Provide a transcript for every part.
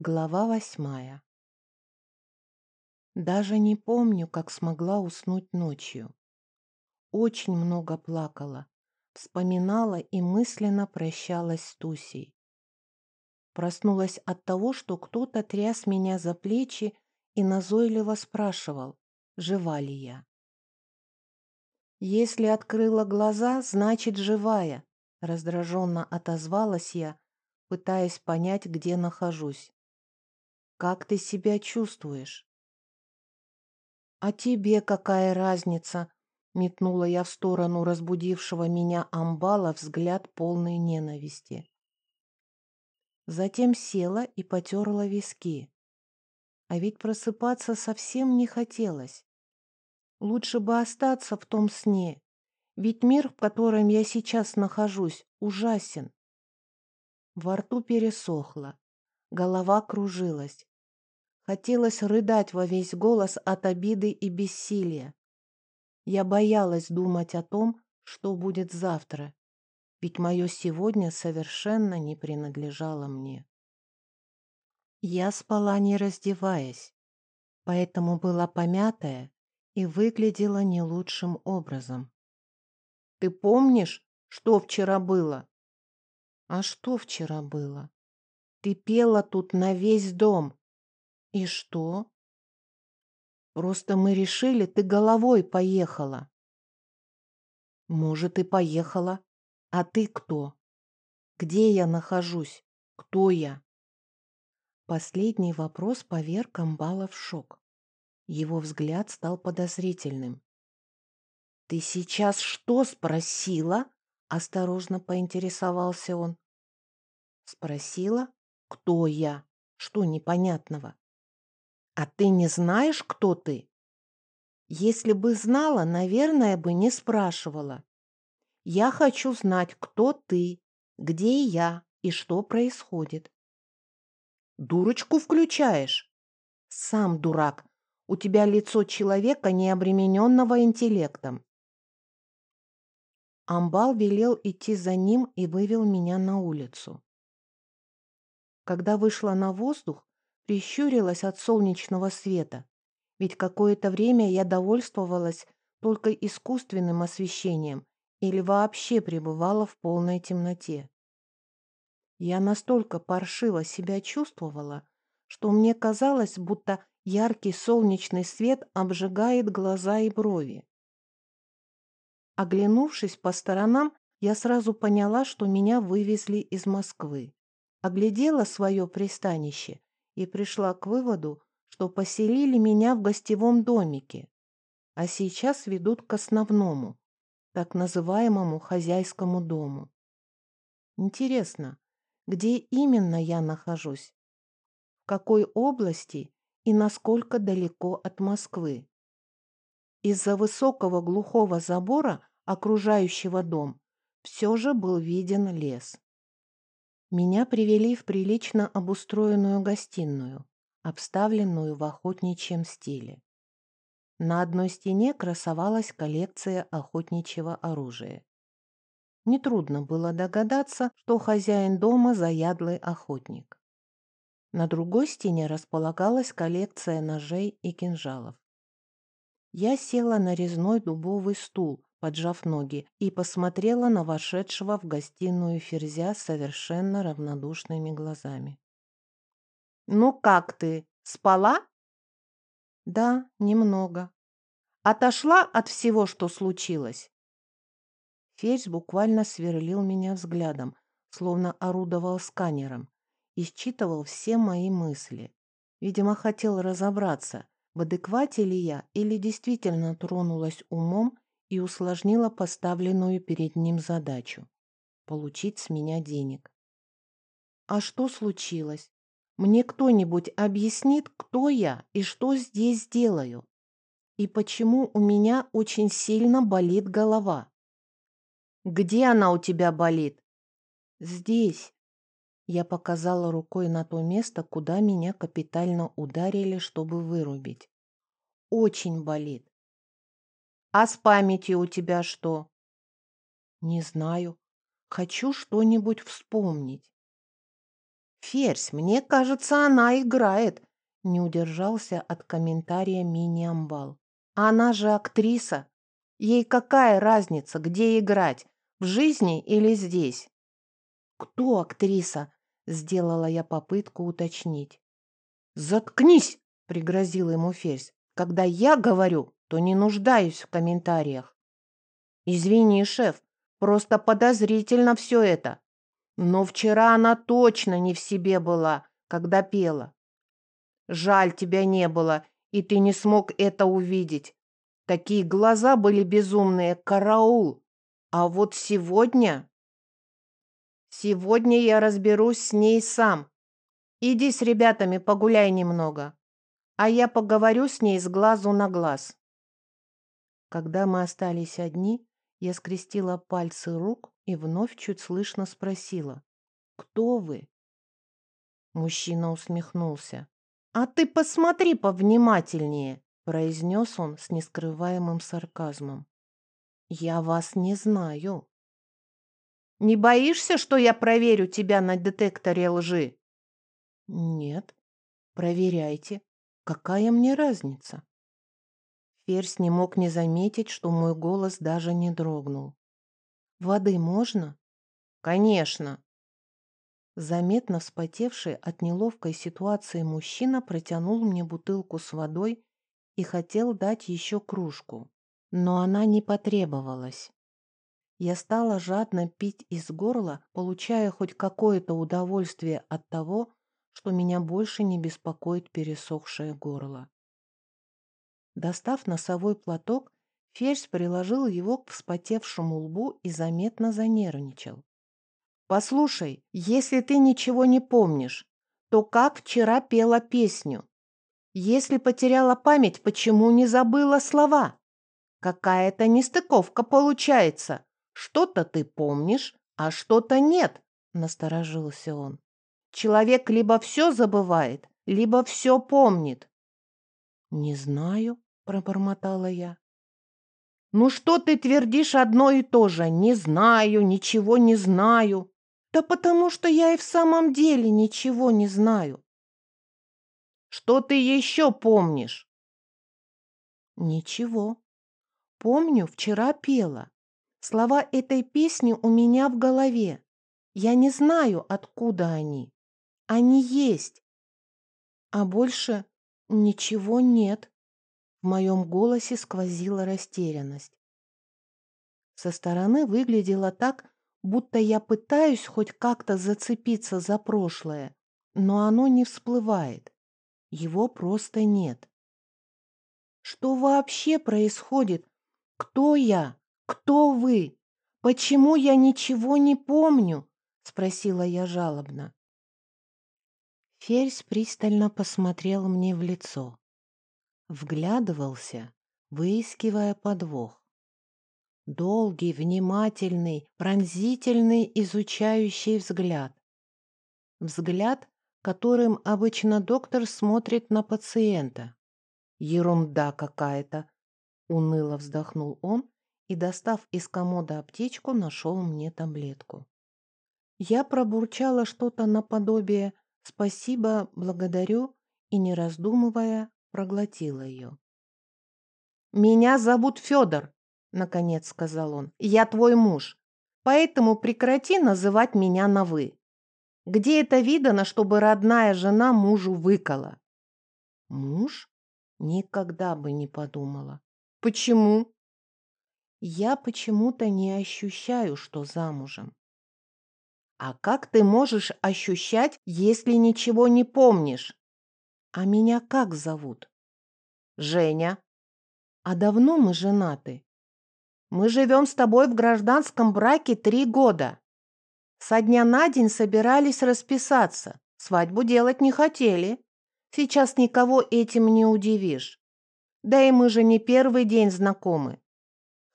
Глава восьмая Даже не помню, как смогла уснуть ночью. Очень много плакала, вспоминала и мысленно прощалась с Тусей. Проснулась от того, что кто-то тряс меня за плечи и назойливо спрашивал, жива ли я. «Если открыла глаза, значит, живая», — раздраженно отозвалась я, пытаясь понять, где нахожусь. Как ты себя чувствуешь? А тебе какая разница? Метнула я в сторону разбудившего меня амбала взгляд полной ненависти. Затем села и потерла виски. А ведь просыпаться совсем не хотелось. Лучше бы остаться в том сне, ведь мир, в котором я сейчас нахожусь, ужасен. Во рту пересохло, голова кружилась, Хотелось рыдать во весь голос от обиды и бессилия. Я боялась думать о том, что будет завтра, ведь мое сегодня совершенно не принадлежало мне. Я спала не раздеваясь, поэтому была помятая и выглядела не лучшим образом. «Ты помнишь, что вчера было?» «А что вчера было?» «Ты пела тут на весь дом, и что? Просто мы решили, ты головой поехала. Может, и поехала. А ты кто? Где я нахожусь? Кто я? Последний вопрос поверг Амбала в шок. Его взгляд стал подозрительным. «Ты сейчас что спросила?» — осторожно поинтересовался он. «Спросила, кто я? Что непонятного?» А ты не знаешь, кто ты? Если бы знала, наверное, бы не спрашивала. Я хочу знать, кто ты, где я и что происходит. Дурочку включаешь? Сам дурак. У тебя лицо человека, не обремененного интеллектом. Амбал велел идти за ним и вывел меня на улицу. Когда вышла на воздух, прищурилась от солнечного света, ведь какое-то время я довольствовалась только искусственным освещением или вообще пребывала в полной темноте. Я настолько паршиво себя чувствовала, что мне казалось, будто яркий солнечный свет обжигает глаза и брови. Оглянувшись по сторонам, я сразу поняла, что меня вывезли из Москвы. Оглядела свое пристанище и пришла к выводу, что поселили меня в гостевом домике, а сейчас ведут к основному, так называемому хозяйскому дому. Интересно, где именно я нахожусь? В какой области и насколько далеко от Москвы? Из-за высокого глухого забора, окружающего дом, все же был виден лес. Меня привели в прилично обустроенную гостиную, обставленную в охотничьем стиле. На одной стене красовалась коллекция охотничьего оружия. Нетрудно было догадаться, что хозяин дома заядлый охотник. На другой стене располагалась коллекция ножей и кинжалов. Я села на резной дубовый стул, поджав ноги, и посмотрела на вошедшего в гостиную Ферзя совершенно равнодушными глазами. «Ну как ты, спала?» «Да, немного. Отошла от всего, что случилось?» Ферзь буквально сверлил меня взглядом, словно орудовал сканером, и считывал все мои мысли. Видимо, хотел разобраться, в адеквате ли я или действительно тронулась умом и усложнила поставленную перед ним задачу – получить с меня денег. А что случилось? Мне кто-нибудь объяснит, кто я и что здесь делаю? И почему у меня очень сильно болит голова? Где она у тебя болит? Здесь. Я показала рукой на то место, куда меня капитально ударили, чтобы вырубить. Очень болит. А с памятью у тебя что? Не знаю. Хочу что-нибудь вспомнить. Ферзь, мне кажется, она играет. Не удержался от комментария мини-амбал. Она же актриса. Ей какая разница, где играть, в жизни или здесь? Кто актриса? Сделала я попытку уточнить. Заткнись, пригрозил ему Ферзь. Когда я говорю, то не нуждаюсь в комментариях. Извини, шеф, просто подозрительно все это. Но вчера она точно не в себе была, когда пела. Жаль, тебя не было, и ты не смог это увидеть. Такие глаза были безумные, караул. А вот сегодня... Сегодня я разберусь с ней сам. Иди с ребятами погуляй немного, а я поговорю с ней с глазу на глаз. Когда мы остались одни, я скрестила пальцы рук и вновь чуть слышно спросила. «Кто вы?» Мужчина усмехнулся. «А ты посмотри повнимательнее!» произнес он с нескрываемым сарказмом. «Я вас не знаю». «Не боишься, что я проверю тебя на детекторе лжи?» «Нет. Проверяйте. Какая мне разница?» Ферзь не мог не заметить, что мой голос даже не дрогнул. «Воды можно?» «Конечно!» Заметно вспотевший от неловкой ситуации мужчина протянул мне бутылку с водой и хотел дать еще кружку, но она не потребовалась. Я стала жадно пить из горла, получая хоть какое-то удовольствие от того, что меня больше не беспокоит пересохшее горло. Достав носовой платок, Ферзь приложил его к вспотевшему лбу и заметно занервничал. «Послушай, если ты ничего не помнишь, то как вчера пела песню? Если потеряла память, почему не забыла слова? Какая-то нестыковка получается. Что-то ты помнишь, а что-то нет», — насторожился он. «Человек либо все забывает, либо все помнит». «Не знаю», пробормотала я. «Ну что ты твердишь одно и то же? Не знаю, ничего не знаю». «Да потому что я и в самом деле ничего не знаю». «Что ты еще помнишь?» «Ничего. Помню, вчера пела. Слова этой песни у меня в голове. Я не знаю, откуда они. Они есть. А больше ничего нет». В моем голосе сквозила растерянность. Со стороны выглядело так, будто я пытаюсь хоть как-то зацепиться за прошлое, но оно не всплывает. Его просто нет. Что вообще происходит? Кто я? Кто вы? Почему я ничего не помню? Спросила я жалобно. Ферзь пристально посмотрел мне в лицо. Вглядывался, выискивая подвох. Долгий, внимательный, пронзительный, изучающий взгляд. Взгляд, которым обычно доктор смотрит на пациента. Ерунда какая-то. Уныло вздохнул он и, достав из комода аптечку, нашел мне таблетку. Я пробурчала что-то наподобие «спасибо, благодарю» и, не раздумывая, проглотила ее. «Меня зовут Федор», — наконец сказал он. «Я твой муж, поэтому прекрати называть меня на «вы». Где это видано, чтобы родная жена мужу выкала?» «Муж? Никогда бы не подумала». «Почему?» «Я почему-то не ощущаю, что замужем». «А как ты можешь ощущать, если ничего не помнишь?» А меня как зовут? Женя. А давно мы женаты? Мы живем с тобой в гражданском браке три года. Со дня на день собирались расписаться. Свадьбу делать не хотели. Сейчас никого этим не удивишь. Да и мы же не первый день знакомы.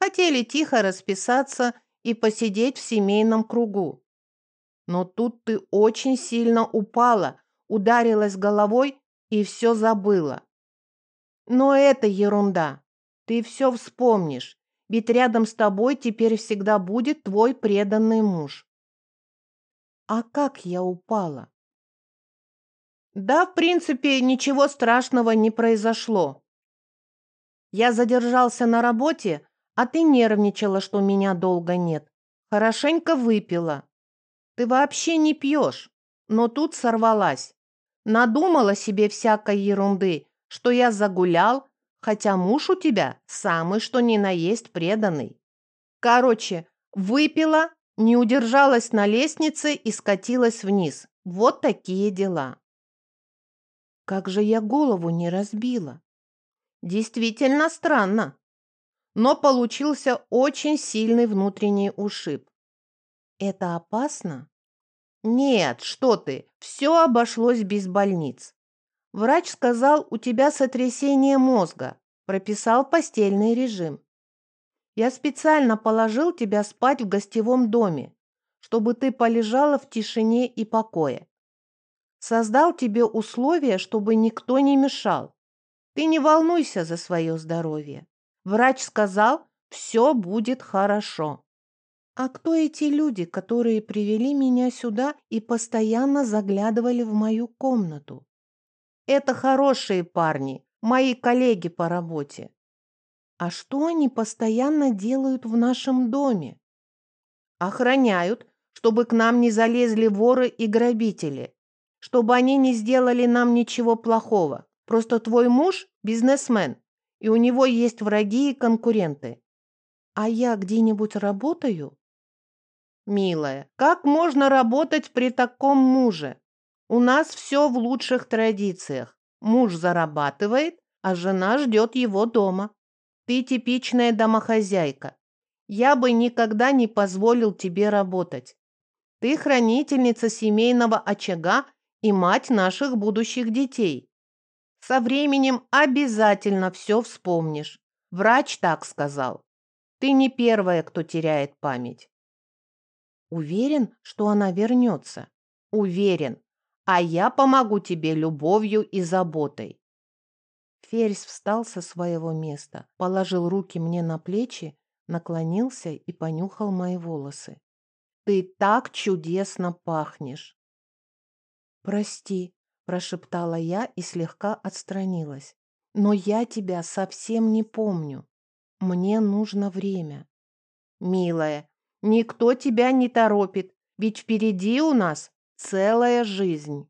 Хотели тихо расписаться и посидеть в семейном кругу. Но тут ты очень сильно упала, ударилась головой и все забыла. Но это ерунда. Ты все вспомнишь, ведь рядом с тобой теперь всегда будет твой преданный муж. А как я упала? Да, в принципе, ничего страшного не произошло. Я задержался на работе, а ты нервничала, что меня долго нет. Хорошенько выпила. Ты вообще не пьешь, но тут сорвалась. Надумала себе всякой ерунды, что я загулял, хотя муж у тебя самый что ни на есть преданный. Короче, выпила, не удержалась на лестнице и скатилась вниз. Вот такие дела. Как же я голову не разбила. Действительно странно. Но получился очень сильный внутренний ушиб. Это опасно? Нет, что ты, все обошлось без больниц. Врач сказал, у тебя сотрясение мозга, прописал постельный режим. Я специально положил тебя спать в гостевом доме, чтобы ты полежала в тишине и покое. Создал тебе условия, чтобы никто не мешал. Ты не волнуйся за свое здоровье. Врач сказал, все будет хорошо. А кто эти люди, которые привели меня сюда и постоянно заглядывали в мою комнату? Это хорошие парни, мои коллеги по работе. А что они постоянно делают в нашем доме? Охраняют, чтобы к нам не залезли воры и грабители, чтобы они не сделали нам ничего плохого. Просто твой муж – бизнесмен, и у него есть враги и конкуренты. А я где-нибудь работаю? Милая, как можно работать при таком муже? У нас все в лучших традициях. Муж зарабатывает, а жена ждет его дома. Ты типичная домохозяйка. Я бы никогда не позволил тебе работать. Ты хранительница семейного очага и мать наших будущих детей. Со временем обязательно все вспомнишь. Врач так сказал. Ты не первая, кто теряет память. Уверен, что она вернется? Уверен. А я помогу тебе любовью и заботой. Ферзь встал со своего места, положил руки мне на плечи, наклонился и понюхал мои волосы. Ты так чудесно пахнешь. Прости, прошептала я и слегка отстранилась. Но я тебя совсем не помню. Мне нужно время. Милая, никто тебя не торопит, ведь впереди у нас целая жизнь.